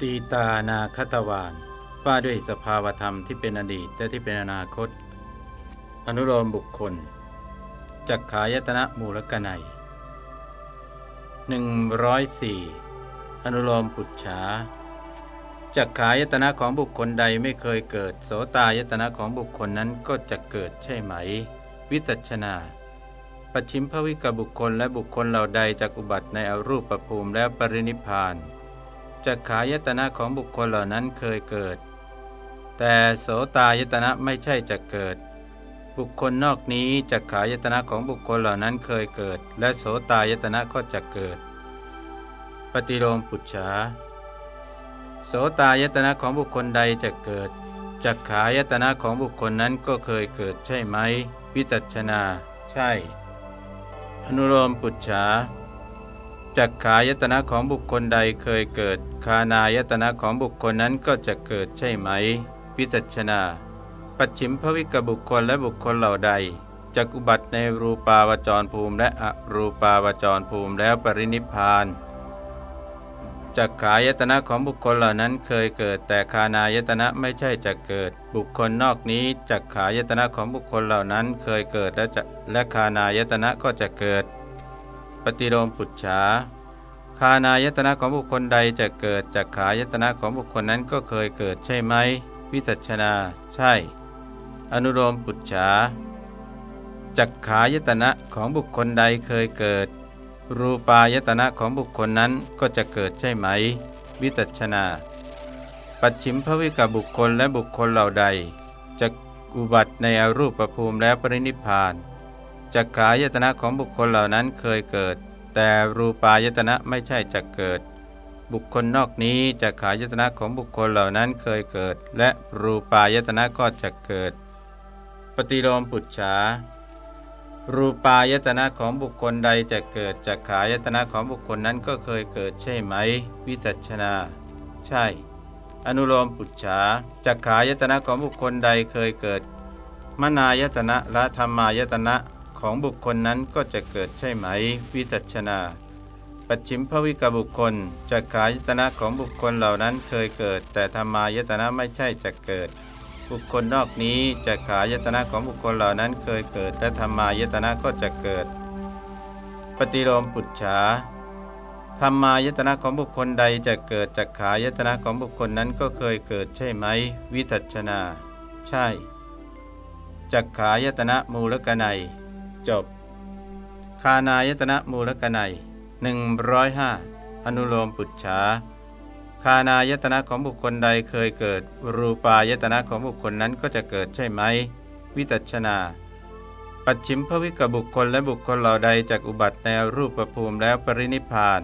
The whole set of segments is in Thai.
ตีตานาคตวานว่าด้วยสภาวธรรมที่เป็นอดีตและที่เป็นอนาคต อนุโลมบุคคลจักขายตนะมูลกนัย104อนุโลมปุจฉาจักขายตนะของบุคคลใดไม่เคยเกิด โสตายตนะของบุคคลนั้นก็จะเกิดใช่ไหม วิจัชนาปัชิมภวิกบุคคลและบุคคลเหล่าใดจากอุบัติในอรูปประภูมิแล้วปรินิพาน จักขายตนะของบุคคลเหล่านั้นเคยเกิด แต่โสตายตนะไม่ใช่จะเกิด บุคคลนอกนี้จักขายตนะของบุคคลเหล่านั้นเคยเกิด และโสตายตนะก็จะเกิด ปฏิโลมปุจฉาโสตายตนะของบุคคลใดจะเกิดจักขายตนะของบุคคลนั้นก็เคยเกิดใช่ไหมวิจัชนา ใช่ อนุโลมปุจฉา จักขายตนะของบุคคลใดเคยเกิด คานายตนะของบุคคลนั้นก็จะเกิดใช่ไหม วิจัชนา ปัจฉิมภวิกบุคคลและบุคคลเหล่าใดจักอุบัติในรูปาวจรภูมิและอรูปาวจรภูมิแล้วปรินิพานจักขายตนะของบุคคลเหล่านั้นเคยเกิด แต่คานายตนะไม่ใช่จะเกิด บุคคลนอกนี้จักขายตนะของบุคคลเหล่านั้นเคยเกิดและจะและคานายตนะก็จะเกิด ปฏิโลมปุจฉาคานายตนะของบุคคลใดจะเกิดจักขายตนะของบุคคลนั้นก็เคยเกิดใช่ไหม วิจัชนา ใช่ อนุโลมปุจฉาจักขายตนะของบุคคลใดเคยเกิด รูปายตนะของบุคคลนั้นก็จะเกิดใช่ไหม วิตัชนา ปัจฉิมภวิกบุคคลและบุคคลเหล่าใดจะอุบัติในอรูปภูมิแล้วปรินิพาน จักขายตนะของบุคคลเหล่านั้นเคยเกิด แต่รูปายตนะไม่ใช่จะเกิด บุคคลนอกนี้จักขายตนะของบุคคลเหล่านั้นเคยเกิด และรูปายตนะก็จะเกิด ปฏิโลมปุจฉารูปายตนะของบุคคลใดจะเกิดจากขายตนะของบุคคลนั้นก็เคยเกิดใช่ไหม วิจัชนา ใช่ อนุโลมปุจฉาจากขายตนะของบุคคลใดเคยเกิด มนายตนะและธรรมายตนะ ของบุคคลนั้นก็จะเกิดใช่ไหม วิจัชนา ปัจฉิมภวิกบุคคลจากขายตนะของบุคคลเหล่านั้นเคยเกิด แต่ธรรมายตนะไม่ใช่จะเกิด บุคคลนอกนี้จะขายตนะของบุคคลเหล่านั้นเคยเกิด และธรรมายตนะก็จะเกิด ปฏิโลมปุจฉาธรรมายตนะของบุคคลใดจะเกิดจากขายตนะของบุคคลนั้นก็เคยเกิดใช่ไหม วิจัชนา ใช่จักขายตนะมูลกนัย จบ คานายตนะมูลกนัยหนึ่งร้อยห้าอนุโลมปุจฉาคานายตนะของบุคคลใดเคยเกิด รูปายตนะของบุคคลนั้นก็จะเกิดใช่ไหม วิจัชนา ปัจฉิมภวิกบุคคลและบุคคลเหล่าใดจากอุบัติในรูปภูมิแล้วปรินิพาน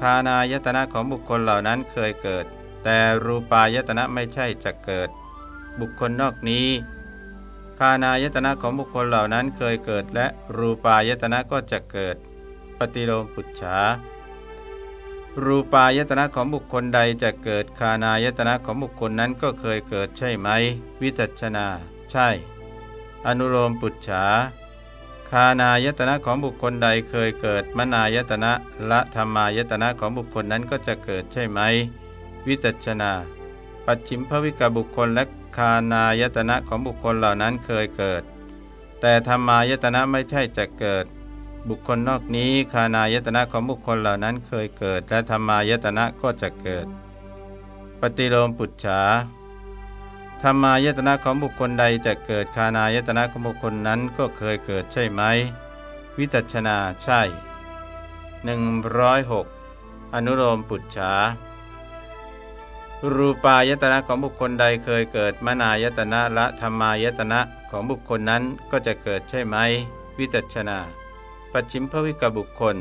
คานายตนะของบุคคลเหล่านั้นเคยเกิด แต่รูปายตนะไม่ใช่จะเกิด บุคคลนอกนี้ คานายตนะของบุคคลเหล่านั้นเคยเกิด และรูปายตนะก็จะเกิด ปฏิโลมปุจฉารูปายตนะของบุคคลใดจะเกิดคานายตนะของบุคคลนั้นก็เคยเกิดใช่ไหม วิจัชนา ใช่ อนุโลมปุจฉาคานายตนะของบุคคลใดเคยเกิดมนายตนะละธรรมายตนะของบุคคลนั้นก็จะเกิดใช่ไหม วิจัชนา ปัจฉิมภวิกบุคคลและ คานายตนะของบุคคลเหล่านั้นเคยเกิด แต่ธรรมายตนะไม่ใช่จะเกิด บุคคลนอกนี้คานายตนะของบุคคลเหล่านั้นเคยเกิด และธรรมายตนะก็จะเกิด ปฏิโลมปุจฉาธรรมายตนะของบุคคลใดจะเกิดคานายตนะของบุคคลนั้นก็เคยเกิดใช่ไหม วิจัชนาใช่หนึ่งร้อยหกอนุโลมปุจฉา รูปายตนะของบุคคลใดเคยเกิดมนายตนะและธรรมายตนะของบุคคลนั้นก็จะเกิดใช่ไหม วิจัชนาปัจฉิมภวิกบุคคล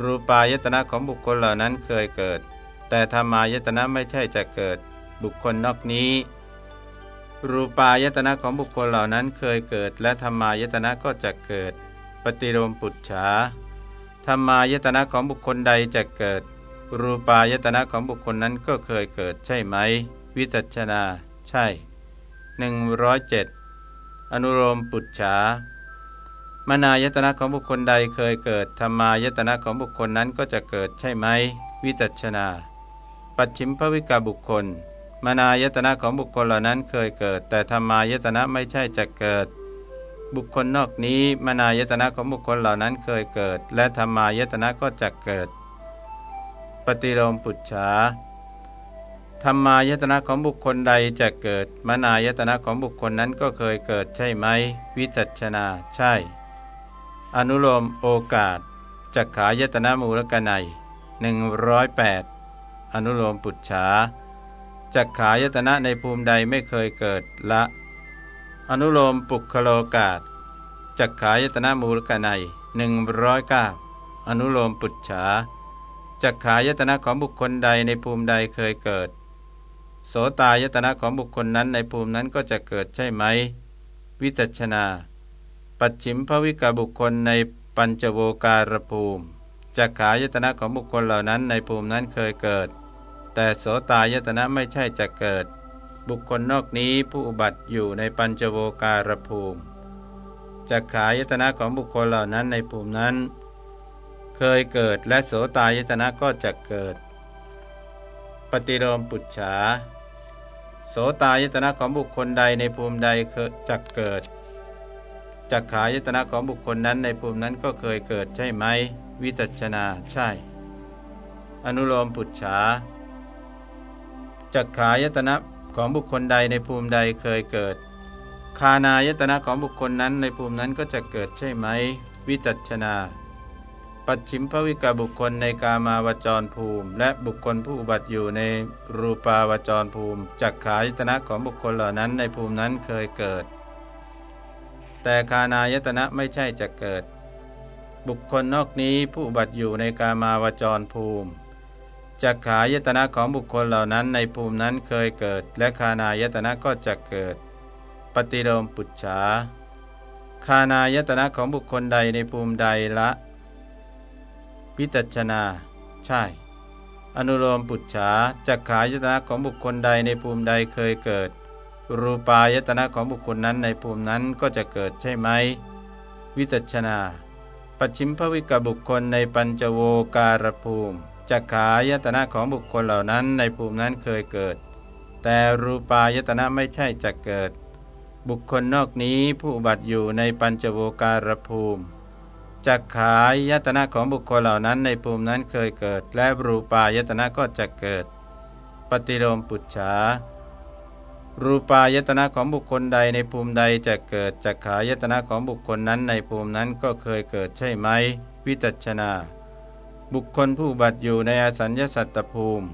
รูปายตนะของบุคคลเหล่านั้นเคยเกิด แต่ธรรมายตนะไม่ใช่จะเกิด บุคคลนอกนี้ รูปายตนะของบุคคลเหล่านั้นเคยเกิด และธรรมายตนะก็จะเกิด ปฏิโลมปุจฉาธรรมายตนะของบุคคลใดจะเกิด รูปายตนะของบุคคลนั้นก็เคยเกิดใช่ไหม วิจัชนา ใช่หนึ่งร้อยเจ็ดอนุโลมปุจฉามนายตนะของบุคคลใดเคยเกิดธรรมายตนะของบุคคลนั้นก็จะเกิดใช่ไหม วิจัชนา ปัจฉิมภวิกาบุคคลมานายตนะของบุคคลเหล่านั้นเคยเกิด แต่ธรรมายตนะไม่ใช่จะเกิด บุคคลนอกนี้มานายตนะของบุคคลเหล่านั้นเคยเกิด และธรรมายตนะก็จะเกิด ปฏิโลมปุจฉาธรรมายตนะของบุคคลใดจะเกิดมานายตนะของบุคคลนั้นก็เคยเกิดใช่ไหม วิจัชนาใช่ อนุโลมโอกาสจักขายตนะมูลกนัย108 อนุโลมปุจฉาจักขายตนะในภูมิใดไม่เคยเกิดละ อนุโลมปุคโลกาสจักขายตนะมูลกนัย109อนุโลมปุจฉา จักขายตนะของบุคคลใดในภูมิใดเคยเกิด โสตายตนะของบุคคลนั้นในภูมินั้นก็จะเกิดใช่ไหม วิจัชนา ปัจฉิมภวิกบุคคลในปัญจโวการภูมิจักขายตนะของบุคคลเหล่านั้นในภูมินั้นเคยเกิด แต่โสตายตนะไม่ใช่จะเกิด บุคคลนอกนี้ผู้อุบัติอยู่ในปัญจโวการภูมิจักขายตนะของบุคคลเหล่านั้นในภูมินั้น เคยเกิดและโสตายตนะก็จะเกิด ปฏิโลมปุจฉา โสตายตนะของบุคคลใดในภูมิใดจะเกิดจักขายตนะของบุคคลนั้นในภูมินั้นก็เคยเกิดใช่ไหม วิจัชนาใช่ อนุโลมปุจฉาจักขายตนะของบุคคลใดในภูมิใดเคยเกิด คานายตนะของบุคคลนั้นในภูมินั้นก็จะเกิดใช่ไหม วิจัชนา ปัจฉิมภวิกาบุคคลในกามาวจรภูมิ และบุคคลผู้บัติอยู่ในรูปาวจรภูมิจักขายตนะของบุคคลเหล่านั้นในภูมินั้นเคยเกิด แต่คานายตนะไม่ใช่จะเกิด บุคคลนอกนี้ผู้บัติอยู่ในกามาวจรภูมิจักขายตนะของบุคคลเหล่านั้นในภูมินั้นเคยเกิด และคานายตนะก็จะเกิด ปฏิโลมปุจฉาคานายตนะของบุคคลใดในภูมิใดละ พิจัชนา ใช่ อนุโลมปุจฉาจักขายตนะของบุคคลใดในภูมิใดเคยเกิด รูปายตนะของบุคคลนั้นในภูมินั้นก็จะเกิดใช่ไหม วิจัชนา ปัจฉิมภวิกบุคคลในปัญจโวการภูมิจักขายตนะของบุคคลเหล่านั้นในภูมินั้นเคยเกิด แต่รูปายตนะไม่ใช่จะเกิด บุคคลนอกนี้ผู้บัติอยู่ในปัญจโวการภูมิ จักขายตนะของบุคคลเหล่านั้นในภูมินั้นเคยเกิด และรูปายตนะก็จะเกิด ปฏิโลมปุจฉารูปายตนะของบุคคลใดในภูมิใดจะเกิดจักขายตนะของบุคคลนั้นในภูมินั้นก็เคยเกิดใช่ไหม วิจัชนา บุคคลผู้บัติอยู่ในอสัญญสัตตภูมิ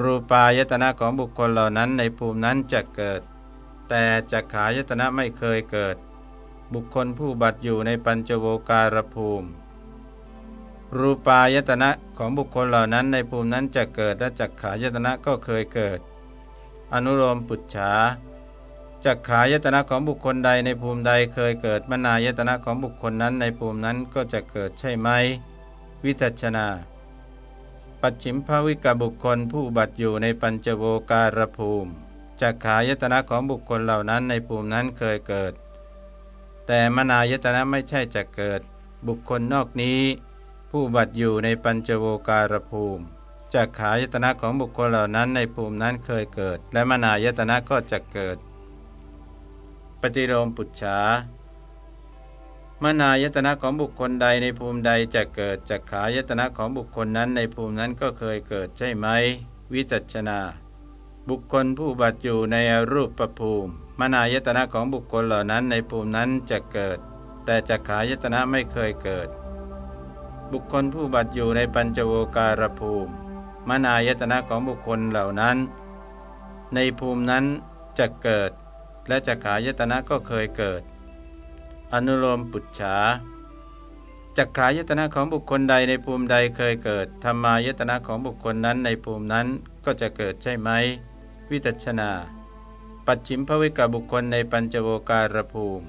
รูปายตนะของบุคคลเหล่านั้นในภูมินั้นจะเกิด แต่จักขายตนะไม่เคยเกิด บุคคลผู้บัตอยู่ในปัญจโวการภูมิ รูปายตนะของบุคคลเหล่านั้นในภูมินั้นจะเกิดและจักขายตนะก็เคยเกิด อนุโลมปุจฉาจักขายตนะของบุคคลใดในภูมิใดเคยเกิดมนายตนะของบุคคลนั้นในภูมินั้นก็จะเกิดใช่ไหม วิจัชนา ปัจฉิมภวิกบุคคลผู้บัตอยู่ในปัญจโวการภูมิจักขายตนะของบุคคลเหล่านั้นในภูมินั้นเคยเกิด แต่มนายตนะไม่ใช่จะเกิด บุคคลนอกนี้ ผู้บัติอยู่ในปัญจโวการภูมิจากขายตนะของบุคคลเหล่านั้นในภูมินั้นเคยเกิด และมนายตนะก็จะเกิด ปฏิโลมปุจฉามนายตนะของบุคคลใดในภูมิใดจะเกิดจากขายตนะของบุคคลนั้นในภูมินั้นก็เคยเกิดใช่ไหม วิจัชนา บุคคลผู้บัติอยู่ในรูปประภูมิมนายตนะของบุคคลเหล่านั้นในภูมินั้นจะเกิด แต่จักขายตนะไม่เคยเกิด บุคคลผู้บัติอยู่ในปัญจโวการภูมิมนายตนะของบุคคลเหล่านั้น ในภูมินั้นจะเกิด และจักขายตนะก็เคยเกิด อนุโลมปุจฉาจักขายตนะของบุคคลใดในภูมิใดเคยเกิดธรรมายตนะของบุคคลนั้นในภูมินั้นก็จะเกิดใช่ไหม วิจัชนา ปัจฉิมภวิกบุคคลในปัญจโวการภูมิ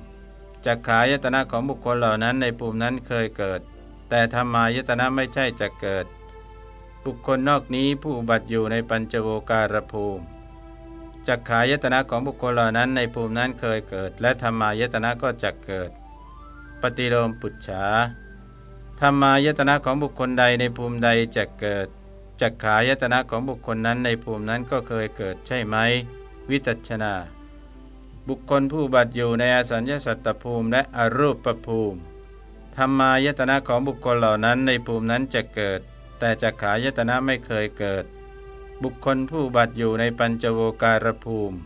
จักขายตนะของบุคคลเหล่านั้นในภูมินั้นเคยเกิด แต่ธรรมายตนะไม่ใช่จะเกิด บุคคลนอกนี้ผู้บัติอยู่ในปัญจโวการภูมิจักขายตนะของบุคคลเหล่านั้นในภูมินั้นเคยเกิด และธรรมายตนะก็จะเกิด ปฏิโลมปุจฉาธรรมายตนะของบุคคลใดในภูมิใดจะเกิด จักขายตนะของบุคคลนั้นในภูมินั้นก็เคยเกิดใช่ไหม วิจัชนา บุคคลผู้บัติอยู่ในอสัญญาสัตตภูมิและอรูปภูมิธรรมายตนะของบุคคลเหล่านั้นในภูมินั้นจะเกิด แต่จักขายตนะไม่เคยเกิด บุคคลผู้บัติอยู่ในปัญจโวการภูมิ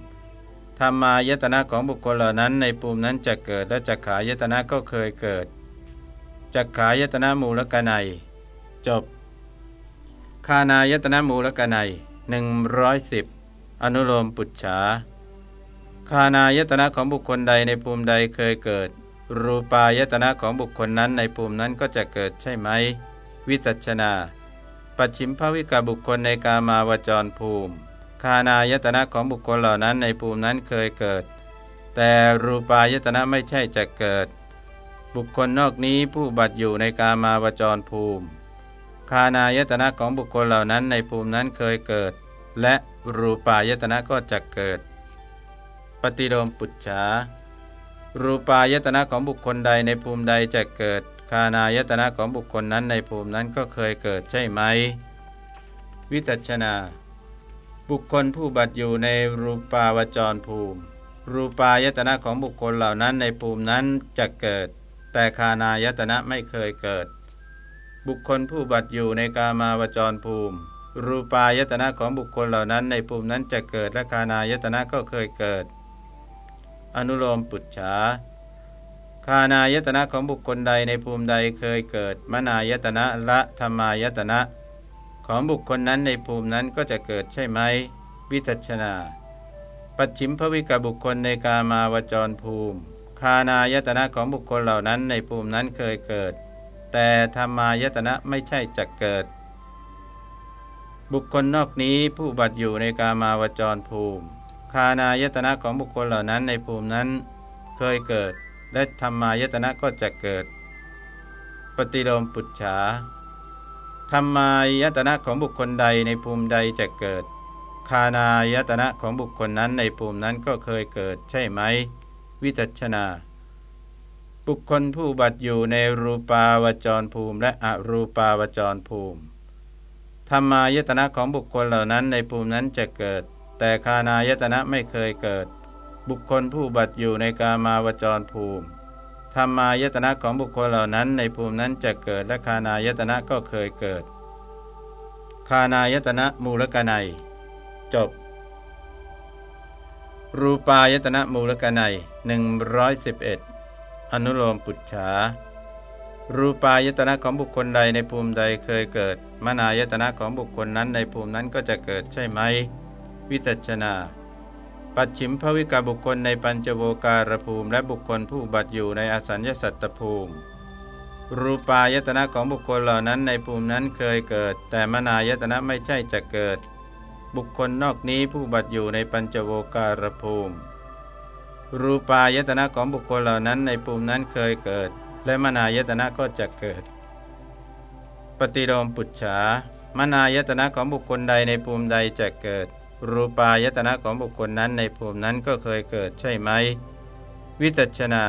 ธรรมายตนะของบุคคลเหล่านั้นในภูมินั้นจะเกิดและจักขายตนะก็เคยเกิดจักขายตนะมูลกนัย จบ คานายตนะมูลกนัยหนึ่งร้อยสิบอนุโลมปุจฉาคานายตนะของบุคคลใดในภูมิใดเคยเกิด รูปายตนะของบุคคลนั้นในภูมินั้นก็จะเกิดใช่ไหม วิตัชนา ปัจฉิมภวิกาบุคคลในกามาวจรภูมิคานายตนะของบุคคลเหล่านั้นในภูมินั้นเคยเกิด แต่รูปายตนะไม่ใช่จะเกิด บุคคลนอกนี้ผู้บัตอยู่ในกามาวจรภูมิ คานายตนะของบุคคลเหล่านั้นในภูมินั้นเคยเกิด และรูปายตนะก็จะเกิด ปฏิโลมปุจฉารูปายตนะของบุคคลใดในภูมิใดจะเกิด คานายตนะของบุคคลนั้นในภูมินั้นก็เคยเกิดใช่ไหม วิจัชนา บุคคลผู้บัตอยู่ในรูปาวจรภูมิ รูปายตนะของบุคคลเหล่านั้นในภูมินั้นจะเกิด แต่คานายตนะไม่เคยเกิด บุคคลผู้บัตอยู่ในกามาวจรภูมิ รูปายตนะของบุคคลเหล่านั้นในภูมินั้นจะเกิดและคานายตนะก็เคยเกิด อนุโลมปุจฉาคานายตนะของบุคคลใดในภูมิใดเคยเกิด มนายตนะละธรรมายตนะ ของบุคคลนั้นในภูมินั้นก็จะเกิดใช่ไหม วิจัชนา ปัจฉิมภวิกบุคคลในกามาวจรภูมิ คานายตนะของบุคคลเหล่านั้นในภูมินั้นเคยเกิด แต่ธรรมายตนะไม่ใช่จะเกิด บุคคลนอกนี้ผู้บัติอยู่ในกามาวจรภูมิ คานายตนะของบุคคลเหล่านั้นในภูมินั้น เคยเกิด และธรรมายตนะก็จะเกิด ปฏิโลมปุจฉาธรรมายตนะของบุคคลใดในภูมิใดจะเกิด คานายตนะของบุคคลนั้นในภูมินั้นก็เคยเกิดใช่ไหม วิจัชนา บุคคลผู้บัตอยู่ในรูปาวจรภูมิ และอรูปาวจรภูมิธรรมายตนะของบุคคลเหล่านั้นในภูมินั้นจะเกิด แต่คานายตนะไม่เคยเกิด บุคคลผู้บัตอยู่ในกามาวจรภูมิธรรมายตนะของบุคคลเหล่านั้นในภูมินั้นจะเกิดและคานายตนะก็เคยเกิด คานายตนะมูลกนัย จบ รูปายตนะมูลกนัยหนึ่งร้ อนุโลมปุจฉารูปายตนะของบุคคลใดในภูมิใดเคยเกิด มนายตนะของบุคคลนั้นในภูมินั้นก็จะเกิดใช่ไหม วิจัชนา ปัจฉิมภวิกาบุคคลในปัญจโวการภูมิ และบุคคลผู้บัตอยู่ในอสัญญสัตตภูมิ รูปายตนะของบุคคลเหล่านั้นในภูมินั้นเคยเกิด แต่มนายตนะไม่ใช่จะเกิด บุคคลนอกนี้ผู้บัตอยู่ในปัญจโวการภูมิ รูปายตนะของบุคคลเหล่านั้นในภูมินั้นเคยเกิด และมนายตนะก็จะเกิด ปฏิโลมปุจฉามนายตนะของบุคคลใดในภูมิใดจะเกิด รูปายตนะของบุคคลนั้นในภูมินั้นก็เคยเกิดใช่ไหม วิจัชนา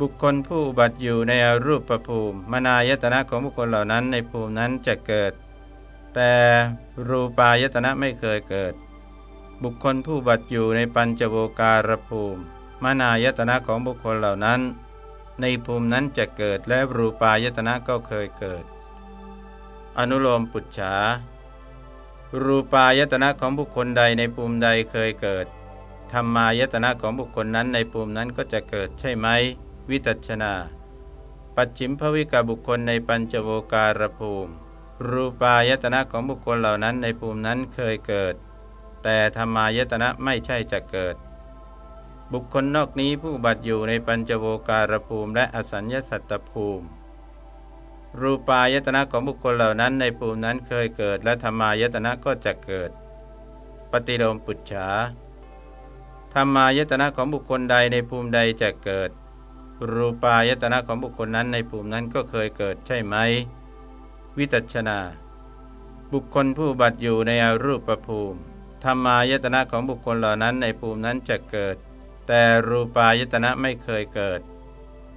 บุคคลผู้บัติอยู่ในอรูปภูมิ มนายตนะของบุคคลเหล่านั้นในภูมินั้นจะเกิด แต่รูปายตนะไม่เคยเกิด บุคคลผู้บัตอยู่ในปัญจโวการภูมิมานายตนะของบุคคลเหล่านั้น ในภูมินั้นจะเกิดและรูปายตนะก็เคยเกิด อนุโลมปุจฉา รูปายตนะของบุคคลใดในภูมิใดเคยเกิดธรรมายตนะของบุคคลนั้นในภูมินั้นก็จะเกิดใช่ไหม วิตัชนา ปัจฉิมภวิกาบุคคลในปัญจโวการภูมิ รูปายตนะของบุคคลเหล่านั้นในภูมินั้นเคยเกิด แต่ธรรมายตนะไม่ใช่จะเกิด บุคคลนอกนี้ผู้บัติอยู่ในปัญจโวการภูมิและอสัญญสัตตภูมิ รูปายตนะของบุคคลเหล่านั้นในภูมินั้นเคยเกิด และธรรมายตนะก็จะเกิด ปฏิโลมปุจฉาธรรมายตนะของบุคคลใดในภูมิใดจะเกิด รูปายตนะของบุคคลนั้นในภูมินั้นก็เคยเกิดใช่ไหม วิตัชนา บุคคลผู้บัติอยู่ในอรูปภูมิ ธรรมายตนะของบุคคลเหล่านั้นในภูมินั้นจะเกิด แต่รูปายตนะไม่เคยเกิด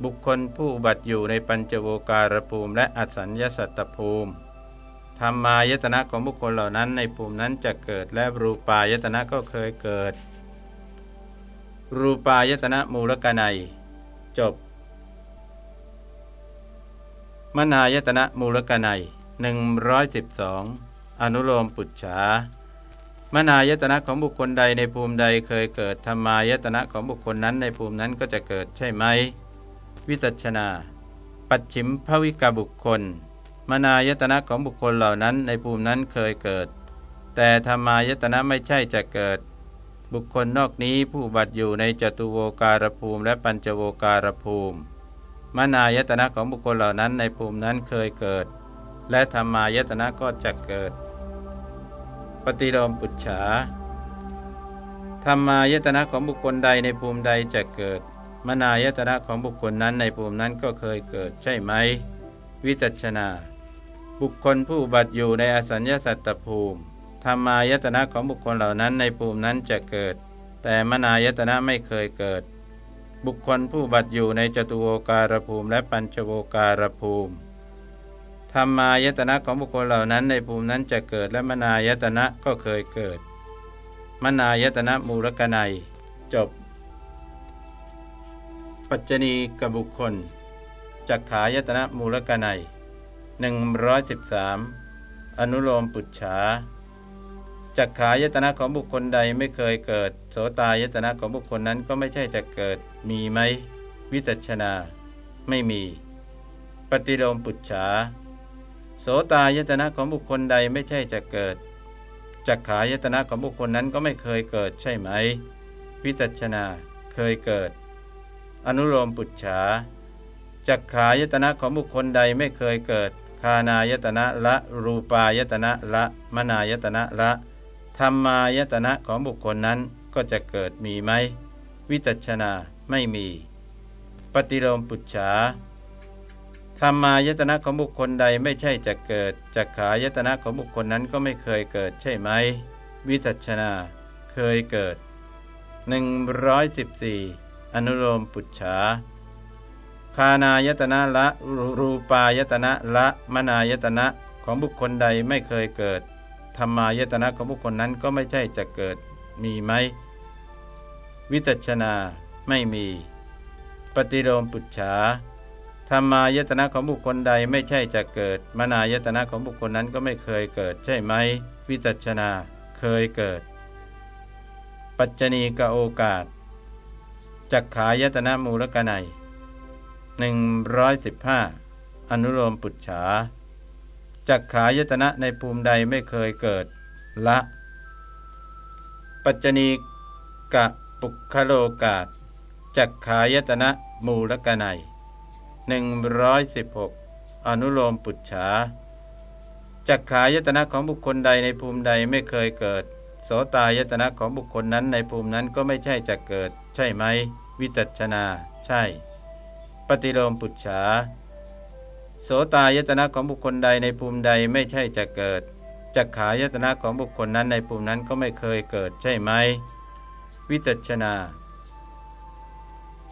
บุคคลผู้บัติอยู่ในปัญจโวการภูมิ และอสัญญสัตตภูมิธรรมายตนะของบุคคลเหล่านั้นในภูมินั้นจะเกิด และรูปายตนะก็เคยเกิด รูปายตนะมูลกนัย จบ มนายตนะมูลกนัย112 อนุโลมปุจฉา มนายตนะของบุคคลใดในภูมิใดเคยเกิดธรรมายตนะของบุคคลนั้นในภูมินั้นก็จะเกิดใช่ไหม วิจัชนา ปัจฉิมภวิกบุคคล มนายตนะของบุคคลเหล่านั้นในภูมินั้นเคยเกิด แต่ธรรมายตนะไม่ใช่จะเกิด บุคคลนอกนี้ผู้บัตอยู่ในจตุโวการภูมิและปัญจโวการภูมิ มนายตนะของบุคคลเหล่านั้นในภูมินั้นเคยเกิด และธรรมายตนะก็จะเกิด ปฏิโลมปุจฉาธรรมายตนะของบุคคลใดในภูมิใดจะเกิด มนายตนะของบุคคลนั้นในภูมินั้นก็เคยเกิดใช่ไหม วิจัชนา บุคคลผู้บัตอยู่ในอสัญญาสัตตภูมิธรรมายตนะของบุคคลเหล่านั้นในภูมินั้นจะเกิด แต่มนายตนะไม่เคยเกิด บุคคลผู้บัตอยู่ในจตุโวการภูมิและปัญจโวการภูมิ ธรรมายตนะของบุคคลเหล่านั้น ในภูมินั้นจะเกิดและมนายตนะก็เคยเกิด มนายตนะมูลกนัย จบ ปัจจณีกับบุคคลจักขายตนะมูลกนัย113 อนุโลมปุจฉาจักขายตนะของบุคคลใดไม่เคยเกิด โสตายตนะของบุคคลนั้นก็ไม่ใช่จะเกิด มีไหม วิจัชนา ไม่มี ปฏิโลมปุจฉา โสตายตนะของบุคคลใดไม่ใช่จะเกิดจักขายตนะของบุคคลนั้นก็ไม่เคยเกิดใช่ไหม วิจัชนาเคยเกิด อนุโลมปุจฉาจักขายตนะของบุคคลใดไม่เคยเกิด คานายตนะละ รูปายตนะละ มนายตนะละธรรมายตนะของบุคคลนั้นก็จะเกิดมีไหม วิจัชนาไม่มี ปฏิโลมปุจฉา ธรรมายตนะของบุคคลใดไม่ใช่จะเกิดจักขายตนะของบุคคลนั้นก็ไม่เคยเกิดใช่ไหม วิจัชนาเคยเกิด 114 อนุโลมปุจฉาคานายตนะละรูปายตนะละมนายตนะของบุคคลใดไม่เคยเกิดธรรมายตนะของบุคคลนั้นก็ไม่ใช่จะเกิดมีไหม วิจัชนาไม่มี ปฏิโลมปุจฉา รรมายตนะของบุคคลใดไม่ใช่จะเกิด มนายตนะของบุคคลนั้นก็ไม่เคยเกิดใช่ไหม วิจัชนาเคยเกิด ปัจจณีกโอกาสจักขายตนะมูลกนัย115 อนุโลมปุจฉาจักขายตนะในภูมิใดไม่เคยเกิด ละ ปัจจณีกะปุคโลกาสจักขายตนะมูลกนัย 116 อนุโลมปุจฉาจักขายตนะของบุคคลใดในภูมิใดไม่เคยเกิด โสตายตนะของบุคคลนั้นในภูมินั้นก็ไม่ใช่จะเกิด ใช่ไหม วิจัชนา ใช่ ปฏิโลมปุจฉาโสตายตนะของบุคคลใดในภูมิใดไม่ใช่จะเกิดจักขายตนะของบุคคลนั้นในภูมินั้นก็ไม่เคยเกิดใช่ไหม วิจัชนา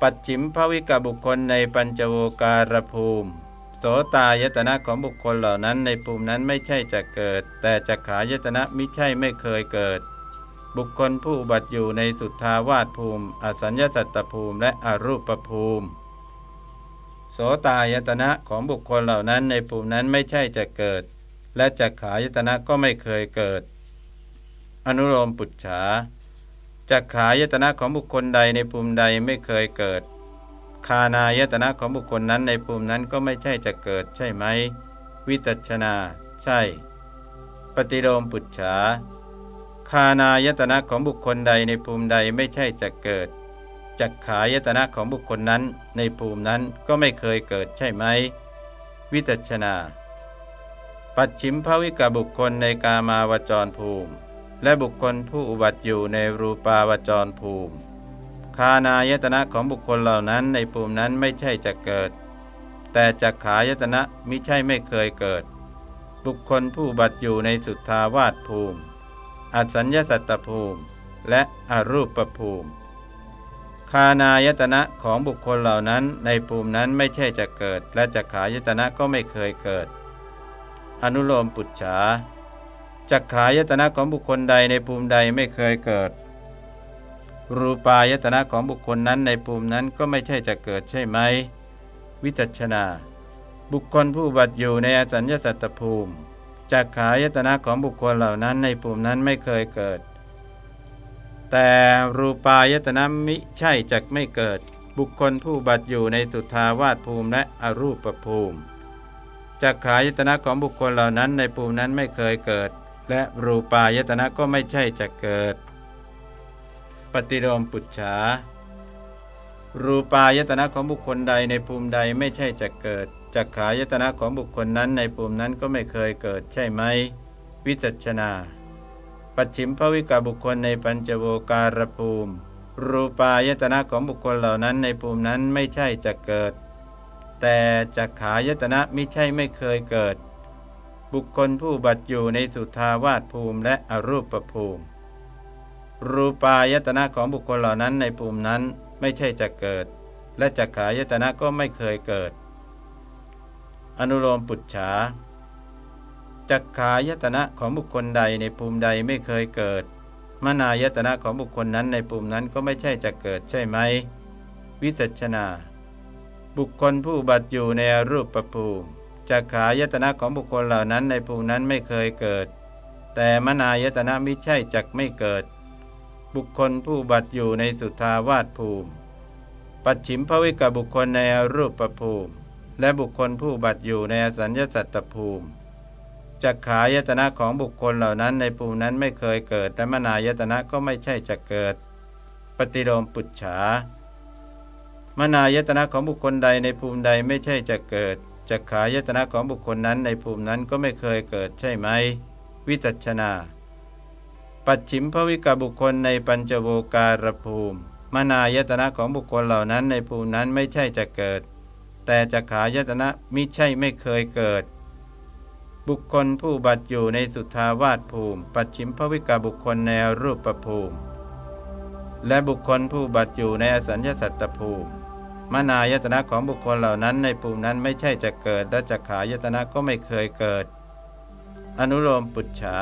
ปัจฉิมภวิกบุคคลในปัญจโวการภูมิ โสตายตนะของบุคคลเหล่านั้นในภูมินั้นไม่ใช่จะเกิด แต่จักขายตนะมิใช่ไม่เคยเกิด บุคคลผู้บัตอยู่ในสุทธาวาสภูมิ อสัญญาสัตตภูมิและอรูปภูมิ โสตายตนะของบุคคลเหล่านั้นในภูมินั้นไม่ใช่จะเกิด และจักขายตนะก็ไม่เคยเกิด อนุโลมปุจฉา จักขายตนะของบุคคลใดในภูมิใดไม่เคยเกิด คานายตนะของบุคคลนั้นในภูมินั้นก็ไม่ใช่จะเกิดใช่ไหม วิตัชนา ใช่ ปฏิโลมปุจฉา คานายตนะของบุคคลใดในภูมิใดไม่ใช่จะเกิด จักขายตนะของบุคคลนั้นในภูมินั้นก็ไม่เคยเกิดใช่ไหม วิตัชนา ปัจฉิมภวิกบุคคลในกามาวจรภูมิ และบุคคลผู้อุบัติอยู่ในรูปาวจรภูมิ คานายตนะของบุคคลเหล่านั้นในภูมินั้นไม่ใช่จะเกิด แต่จักขายตนะมิใช่ไม่เคยเกิด บุคคลผู้บัติอยู่ในสุทธาวาสภูมิอัสัญญาสัตตภูมิ และอรูปภูมิ คานายตนะของบุคคลเหล่านั้นในภูมินั้นไม่ใช่จะเกิด และจักขายตนะก็ไม่เคยเกิด อนุโลมปุจฉา จักขายตนะของบุคคลใดในภูมิใดไม่เคยเกิด รูปายตนะของบุคคลนั้นในภูมินั้นก็ไม่ใช่จะเกิดใช่ไหม วิจัชนา บุคคลผู้บัติอยู่ในอสัญญาสัตตภูมิจักขายตนะของบุคคลเหล่านั้นในภูมินั้นไม่เคยเกิด แต่รูปายตนะมิใช่จักไม่เกิด บุคคลผู้บัติอยู่ในสุทาวาสภูมิและอรูปภูมิจักขายตนะของบุคคลเหล่านั้นในภูมินั้นไม่เคยเกิด และรูปายตนะก็ไม่ใช่จะเกิด ปฏิโลมปุจฉา รูปายตนะของบุคคลใดในภูมิใดไม่ใช่จะเกิดจักขายตนะของบุคคลนั้นในภูมินั้นก็ไม่เคยเกิดใช่ไหม วิจัชนา ปัจฉิมภวิกาบุคคลในปัญจโวการภูมิ รูปายตนะของบุคคลเหล่านั้นในภูมินั้นไม่ใช่จะเกิด แต่จักขายตนะไม่ใช่ไม่เคยเกิด บุคคลผู้บัตอยู่ในสุทาวาสภูมิและอรูปภูมิ รูปายตนะของบุคคลเหล่านั้นในภูมินั้นไม่ใช่จะเกิด และจักขายตนะก็ไม่เคยเกิด อนุโลมปุจฉาจักขายตนะของบุคคลใดในภูมิใดไม่เคยเกิด มนายตนะของบุคคลนั้นในภูมินั้นก็ไม่ใช่จะเกิดใช่ไหม วิจัชนา บุคคลผู้บัตอยู่ในรูปประภูมิ จักขายตนะของบุคคลเหล่านั้นในภูมินั้นไม่เคยเกิด แต่มนายตนะมิใช่จักไม่เกิด บุคคลผู้บัตอยู่ในสุทาวาสภูมิ ปัจฉิมภวิกบุคคลในรูปประภูมิ และบุคคลผู้บัตอยู่ในอสัญญสัตตภูมิจักขายตนะของบุคคลเหล่านั้นในภูมินั้นไม่เคยเกิดแต่มนายตนะก็ไม่ใช่จะเกิด ปฏิโลมปุจฉามนายตนะของบุคคลใดในภูมิใดไม่ใช่จะเกิด จักขายตนะของบุคคลนั้นในภูมินั้นก็ไม่เคยเกิดใช่ไหม วิจัชนา ปัจฉิมภวิกบุคคลในปัญจโวการภูมิ มนายตนะของบุคคลเหล่านั้นในภูมินั้นไม่ใช่จะเกิด แต่จักขายตนะมิใช่ไม่เคยเกิด บุคคลผู้บัตอยู่ในสุทาวาสภูมิ ปัจฉิมภวิกบุคคลในรูปประภูมิ และบุคคลผู้บัตอยู่ในอสัญญาสัตตภูมิ มนายตนะของบุคคลเหล่านั้นในภูมินั้นไม่ใช่จะเกิดและจักขายตนะก็ไม่เคยเกิด อนุโลมปุจฉา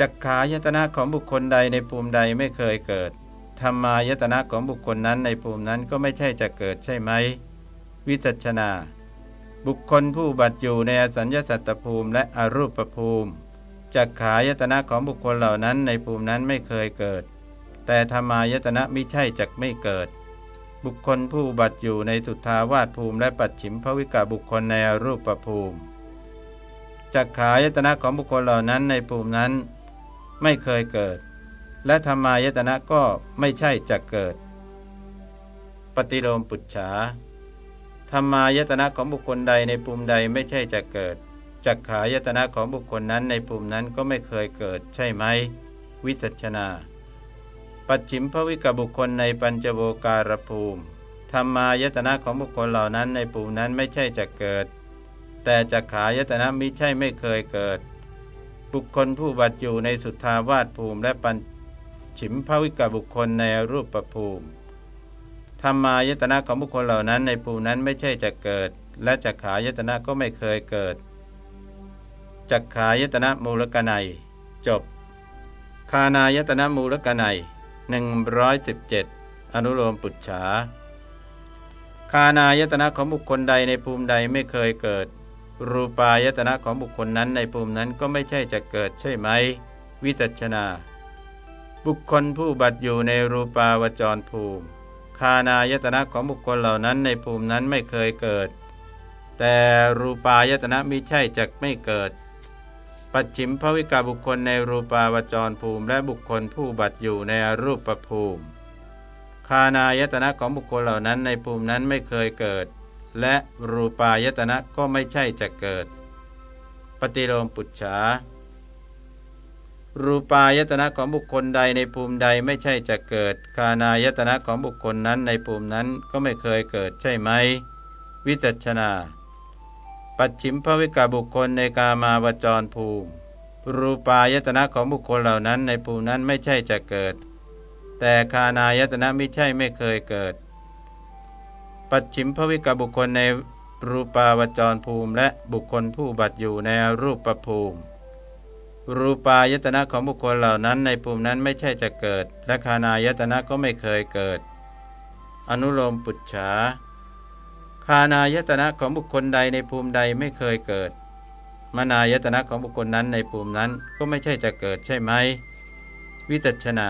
จักขายตนะของบุคคลใดในภูมิใดไม่เคยเกิดธรรมายตนะของบุคคลนั้นในภูมินั้นก็ไม่ใช่จะเกิดใช่ไหม วิจัชนา บุคคลผู้บัตอยู่ในอสัญญาสัตตภูมิและอรูปภูมิจักขายตนะของบุคคลเหล่านั้นในภูมินั้นไม่เคยเกิด แต่ธรรมายตนะไมิใช่จักไม่เกิด บุคคลผู้บัติอยู่ในสุทาวาสภูมิ และปัจฉิมภวิกาบุคคลในรูปประภูมิจักขายตนะของบุคคลเหล่านั้นในภูมินั้นไม่เคยเกิด และธรรมายตนะก็ไม่ใช่จะเกิด ปฏิโลมปุจฉาธรรมายตนะของบุคคลใดในภูมิใดไม่ใช่จะเกิดจักขายตนะของบุคคลนั้นในภูมินั้นก็ไม่เคยเกิดใช่ไหม วิจัชนา ปัจฉิมภวิกบุคคลในปัญจโวการภูมิธรรมายตนะของบุคคลเหล่านั้นในภูมินั้นไม่ใช่จะเกิด แต่จักขายตนะมิใช่ไม่เคยเกิด บุคคลผู้บัตอยู่ในสุทธาวาสภูมิ และปัญฉิมภวิกบุคคลในรูปประภูมิธรรมายตนะของบุคคลเหล่านั้นในภูมินั้นไม่ใช่จะเกิด และจักขายตนะก็ไม่เคยเกิดจักขายตนะมูลกนัยจบ คานายตนะมูลกนัย 117 อนุโลมปุจฉาคานายตนะของบุคคลใดในภูมิใดไม่เคยเกิด รูปายตนะของบุคคลนั้นในภูมินั้นก็ไม่ใช่จะเกิดใช่ไหม วิจัชนา บุคคลผู้บัตอยู่ในรูปาวจรภูมิคานายตนะของบุคคลเหล่านั้นในภูมินั้นไม่เคยเกิด แต่รูปายตนะมิใช่จะไม่เกิด ปัจฉิมภวิกาบุคคลในรูปาวจรภูมิ และบุคคลผู้บัตอยู่ในรูปประภูมิ คานายตนะของบุคคลเหล่านั้นในภูมินั้นไม่เคยเกิด และรูปายตนะก็ไม่ใช่จะเกิด ปฏิโลมปุจฉารูปายตนะของบุคคลใดในภูมิใดไม่ใช่จะเกิด คานายตนะของบุคคลนั้นในภูมินั้นก็ไม่เคยเกิดใช่ไหม วิจัชนา ปัจฉิมภวิกาบุคคลในกามาวจรภูมิ รูปายตนะของบุคคลเหล่านั้นในภูมินั้นไม่ใช่จะเกิด แต่คานายตนะไม่ใช่ไม่เคยเกิด ปัจฉิมภวิกาบุคคลในรูปาวจรภูมิ และบุคคลผู้บัติอยู่ในรูปประภูมิ รูปายตนะของบุคคลเหล่านั้นในภูมินั้นไม่ใช่จะเกิด และคานายตนะก็ไม่เคยเกิด อนุโลมปุจฉา คานายตนะของบุคคลใดในภูมิใดไม่เคยเกิด มนายตนะของบุคคลนั้นในภูมินั้นก็ไม่ใช่จะเกิดใช่ไหม วิจัชนา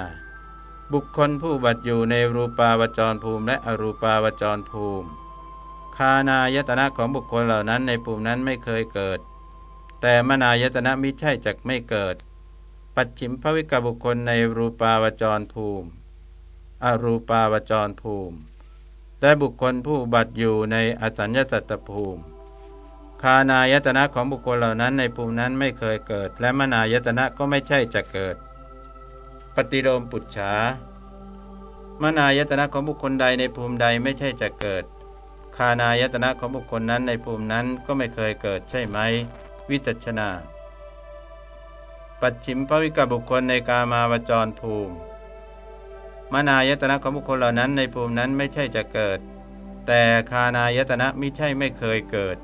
บุคคลผู้บัติอยู่ในรูปาวจรภูมิและอรูปาวจรภูมิ คานายตนะของบุคคลเหล่านั้นในภูมินั้นไม่เคยเกิด แต่มนายตนะมิใช่จักไม่เกิด ปัจฉิมภวิกบุคคลในรูปาวจรภูมิ อรูปาวจรภูมิ และบุคคลผู้บัตอยู่ในอสัญญสัตตภูมิ คานายตนะของบุคคลเหล่านั้นในภูมินั้นไม่เคยเกิด และมนายตนะก็ไม่ใช่จะเกิด ปฏิโลมปุจฉามนายตนะของบุคคลใดในภูมิใดไม่ใช่จะเกิด คานายตนะของบุคคลนั้นในภูมินั้นก็ไม่เคยเกิดใช่ไหม วิจัชนา ปัจฉิมภวิกบุคคลในกามาวจรภูมิ มานายตนะของบุคคลเหล่านั้นในภูมินั้นไม่ใช่จะเกิด แต่คานายตนะมิใช่ไม่เคยเกิด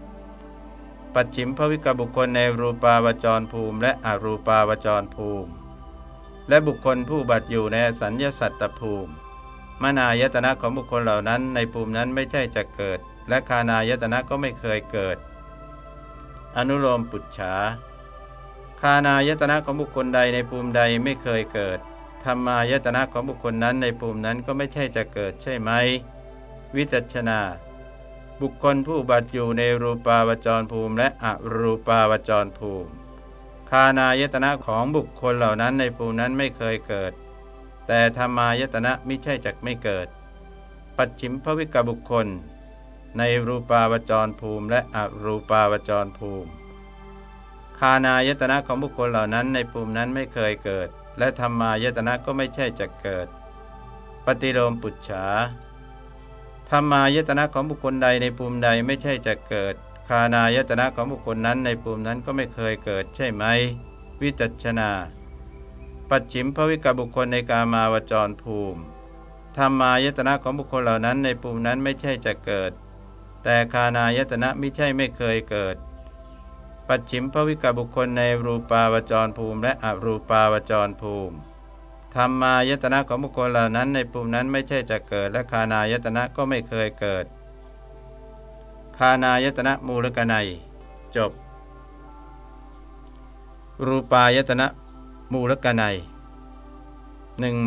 ปัจฉิมภวิกบุคคลในรูปาวจรภูมิ และอรูปาวจรภูมิ และบุคคลผู้บัตอยู่ในสัญญาสัตตภูมิ มานายตนะของบุคคลเหล่านั้นในภูมินั้นไม่ใช่จะเกิด และคานายตนะก็ไม่เคยเกิด อนุโลมปุจฉาคานายตนะของบุคคลใดในภูมิใดไม่เคยเกิด รรมายตนะของบุคคลนั้นในภูมินั้นก็ไม่ใช่จะเกิดใช่ไหม วิจัชนา บุคคลผู้บัตอยู่ในรูปาวจรภูมิ และอรูปาวจรภูมิ คานายตนะของบุคคลเหล่านั้นในภูมินั้นไม่เคยเกิด แต่ธรรมายตนะไม่ใช่จักไม่เกิด ปัจฉิมภวิกบุคคล ในรูปาวจรภูมิ และอรูปาวจรภูมิ คานายตนะของบุคคลเหล่านั้นในภูมินั้นไม่เคยเกิด และธรรมายตนะก็ไม่ใช่จะเกิด ปฏิโลมปุจฉาธรรมายตนะของบุคคลใดในภูมิใดไม่ใช่จะเกิด คานายตนะของบุคคลนั้นในภูมินั้นก็ไม่เคยเกิดใช่ไหม วิจัชนา ปัจฉิมภวิกบุคคลในกามาวจรภูมิธรรมายตนะของบุคคลเหล่านั้นในภูมินั้นไม่ใช่จะเกิด แต่คานายตนะไม่ใช่ไม่เคยเกิด ปัจฉิมภวิกบุคคลในรูปาวจรภูมิและอรูปาวจรภูมิธรรมายตนะของบุคคลเหล่านั้นในภูมินั้นไม่ใช่จะเกิด และคานายตนะก็ไม่เคยเกิด คานายตนะมูลกนัย จบ รูปายตนะมูลกนัย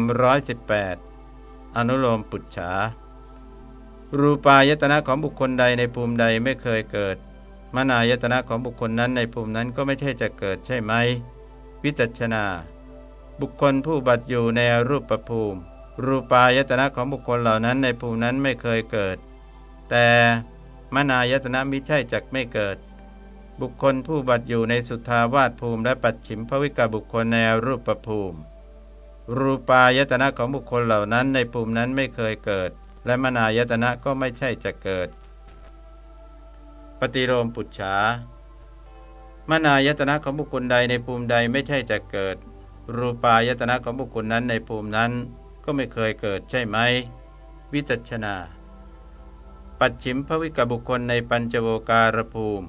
118 อนุโลมปุจฉารูปายตนะของบุคคลใดในภูมิใดไม่เคยเกิด มนายตนะของบุคคลนั้นในภูมินั้นก็ไม่ใช่จะเกิดใช่ไหม วิจัชนา บุคคลผู้บัตอยู่ในรูปประภูมิ รูปายตนะของบุคคลเหล่านั้นในภูมินั้นไม่เคยเกิด แต่มนายตนะมิใช่จักไม่เกิด บุคคลผู้บัตอยู่ในสุทาวาสภูมิ และปัจฉิมภวิกบุคคลในรูปประภูมิ รูปายตนะของบุคคลเหล่านั้นในภูมินั้นไม่เคยเกิด และมนายตนะก็ไม่ใช่จะเกิด ปฏิโลมปุจฉามนายตนะของบุคคลใดในภูมิใดไม่ใช่จะเกิด รูปายตนะของบุคคลนั้นในภูมินั้นก็ไม่เคยเกิดใช่ไหม วิจัชนา ปัจฉิมภวิกบุคคลในปัญจโวการภูมิ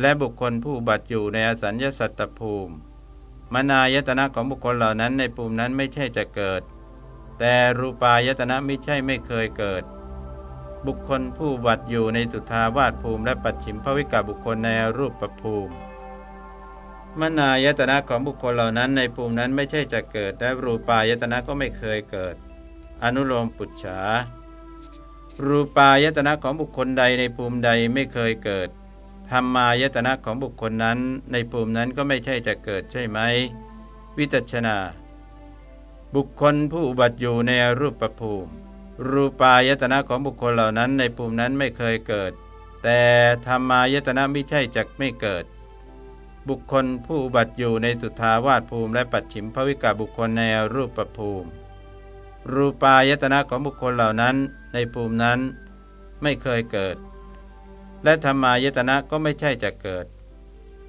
และบุคคลผู้บัตอยู่ในอสัญญาสัตตภูมิ มนายตนะของบุคคลเหล่านั้นในภูมินั้นไม่ใช่จะเกิด แต่รูปายตนะไม่ใช่ไม่เคยเกิด บุคคลผู้บัตอยู่ในสุทาวาสภูมิและปัจฉิมภวิกาบุคคลในรูปประภูมิมนายตนะของบุคคลเหล่านั้นในภูมินั้นไม่ใช่จะเกิดและรูปายตนะก็ไม่เคยเกิด อนุโลมปุจฉา รูปายตนะของบุคคลใดในภูมิใดไม่เคยเกิดธรรมายตนะของบุคคลนั้น ในภูมินั้นก็ไม่ใช่จะเกิดใช่ไหม วิจัชนา บุคคลผู้บัติอยู่ในรูปประภูมิ รูปายตนะของบุคคลเหล่านั้นในภูมินั้นไม่เคยเกิด แต่ธรรมายตนะไม่ใช่จักไม่เกิด บุคคลผู้บัติอยู่ในสุทาวาสภูมิ และปัจฉิมภวิกาบุคคลในรูปประภูมิ รูปายตนะของบุคคลเหล่านั้นในภูมินั้นไม่เคยเกิด และธรรมายตนะก็ไม่ใช่จะเกิด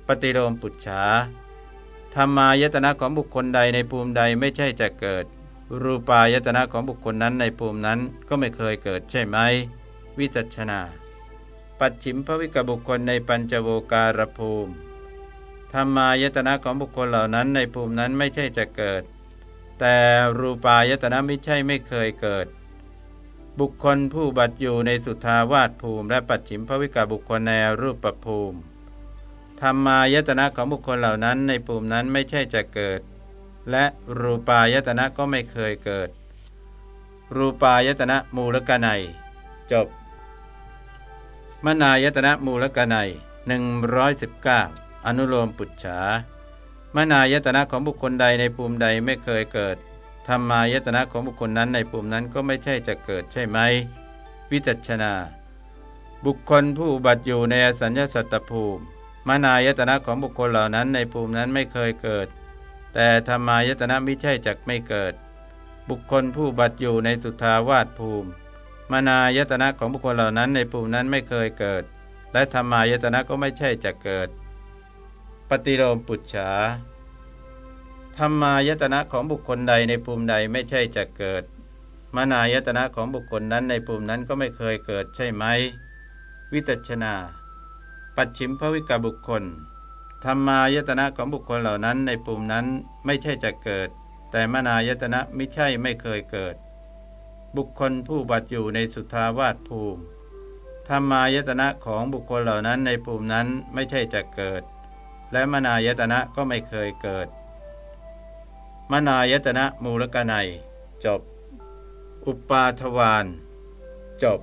ปฏิโลมปุจฉาธรรมายตนะของบุคคลใดในภูมิใดไม่ใช่จะเกิด รูปายตนะของบุคคลนั้นในภูมินั้นก็ไม่เคยเกิดใช่ไหม วิจัชนา ปัจฉิมภวิกบุคคลในปัญจโวการภูมิธรรมายตนะของบุคคลเหล่านั้นในภูมินั้นไม่ใช่จะเกิด แต่รูปายตนะไม่ใช่ไม่เคยเกิด บุคคลผู้บัตอยู่ในสุทาวาสภูมิ และปัจฉิมภวิกบุคคลในรูปประภูมิธรรมายตนะของบุคคลเหล่านั้นในภูมินั้นไม่ใช่จะเกิด และรูปายตนะก็ไม่เคยเกิด รูปายตนะมูลกนัยจบ มนายตนะมูลกนัย119 อนุโลมปุจฉามนายตนะของบุคคลใดในภูมิใดไม่เคยเกิดธรรมายตนะของบุคคลนั้นในภูมินั้นก็ไม่ใช่จะเกิดใช่ไหม วิจัชนา บุคคลผู้บัติอยู่ในสัญญาสัตตภูมิมานายตนะของบุคคลเหล่านั้นในภูมินั้นไม่เคยเกิด แต่ธรรมายตนะไม่ใช่จักไม่เกิด บุคคลผู้บัตอยู่ในสุทาวาสภูมิ มานายตนะของบุคคลเหล่านั้นในภูมินั้นไม่เคยเกิด และธรรมายตนะก็ไม่ใช่จะเกิด ปฏิโลมปุจฉาธรรมายตนะของบุคคลใดในภูมิใดไม่ใช่จะเกิด มานายตนะของบุคคลนั้นในภูมินั้นก็ไม่เคยเกิดใช่ไหม วิตัชนา ปัจฉิมภวิกบุคคล ธรรมายตนะของบุคคลเหล่านั้นในปุ่มนั้นไม่ใช่จะเกิด แต่มนายตนะไม่ใช่ไม่เคยเกิด บุคคลผู้บัตอยู่ในสุทาวาสภูมิธรรมายตนะของบุคคลเหล่านั้นในปุ่มนั้นไม่ใช่จะเกิด และมนายตนะก็ไม่เคยเกิด มนายตนะมูลกนัยจบ อุปาทวาน จบ